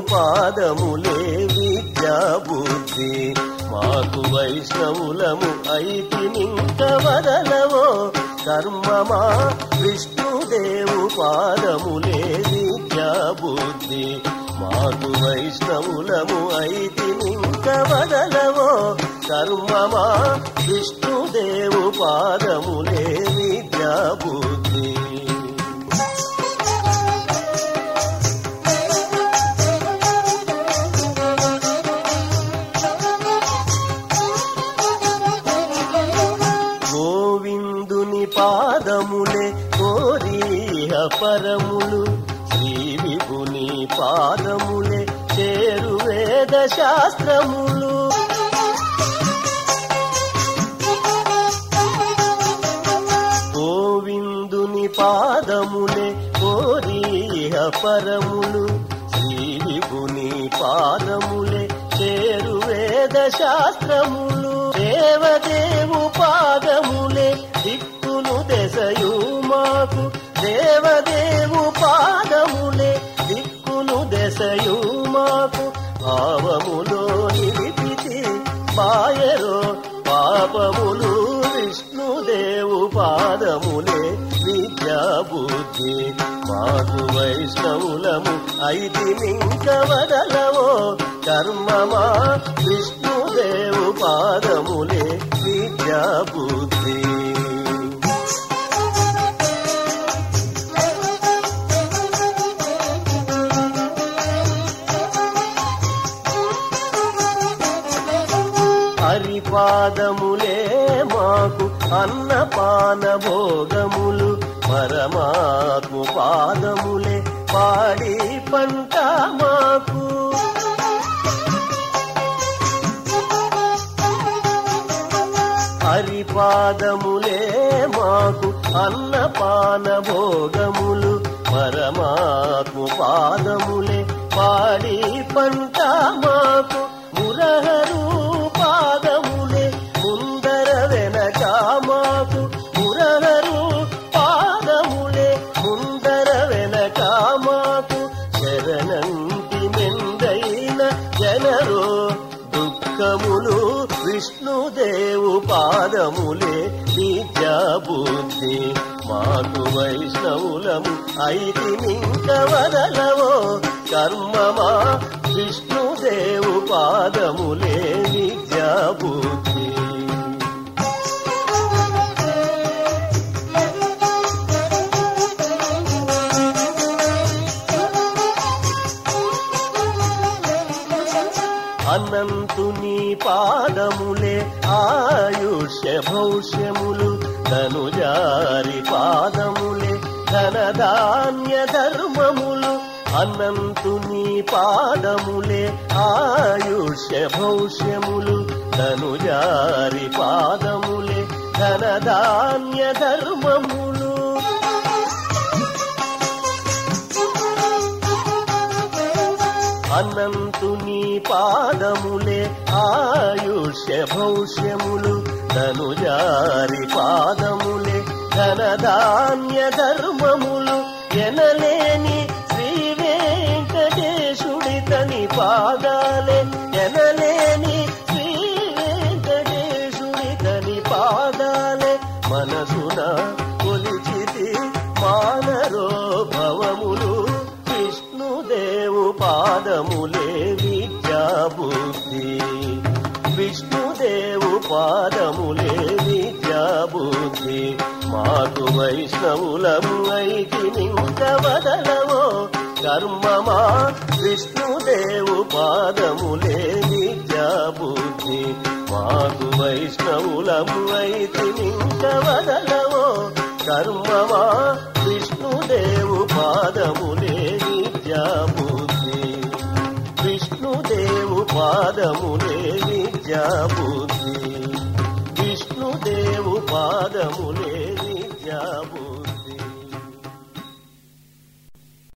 పాదములే విద్యాబుద్ధి. మాకు వైష్ణవులము ఐతి నింక వదలవో. కర్మమా విష్ణుదేవు పాదములే విద్యాబుద్ధి. మాకు వైష్ణవులము ఐతి నింక వదలవో. కర్మమా విష్ణుదేవు పాదములే విద్యాబుద్ధి. శాస్త్రములు గోవిందుని పాదములే కోరిహ పరములు. శ్రీభుని పాదములే చేరు వేద శాస్త్రములు దేవదేవు పాదములే దిక్కును దశయు మాకు దేవదేవు భావములో నిలిపితే మాయరో పాపములు విష్ణుదేవు పాదములే విద్యా బుద్ధి. మాకు వైష్ణవులము ఐతి నింక వదలవో. కర్మమా విష్ణుదేవు పాదములే విద్యా హరిపాదములే మాకు అన్నపాన భోగములు పరమాత్ము పాదములే పాడి పంట మాకు. హరిపాదములే మాకు అన్నపాన భోగములు పరమాత్ము పాదములే పాడి పంట మాకు. మురహ దుఃఖములు విష్ణుదేవు పాదములే విద్యా బుద్ధి. మాకు వైష్ణవులము ఐతి నింక వదలవో కర్మమా విష్ణుదేవు పాదములే బుద్ధి. అనంతుని పాదములే ఆయుష్య భవిష్యములు ధనుజారి పాదములే ధనధాన్య ధర్మములు. అనంతుని పాదములే ఆయుష్య భవిష్యములు ధనుజారి పాదములే ధనధాన్య ధర్మములు. అనంతుని పాదములే ఆయుష్య భవిష్యములు ధనుజారి పాదములు. పాదములే విద్యాబుద్ధి. విష్ణుదేవు పాదములే విద్యాబుద్ధి. మాకు వైష్ణవులము ఐకి నింక వదలవో. కర్మమా విష్ణుదేవు పాదములే విద్యాబుద్ధి. మాకు వైష్ణవులము ఐకి నింక వదలవో. కర్మమా విష్ణుదేవు పాదములే విష్ణుదేవు పాదములే విద్యా విష్ణుదేవు పాదములే విద్యా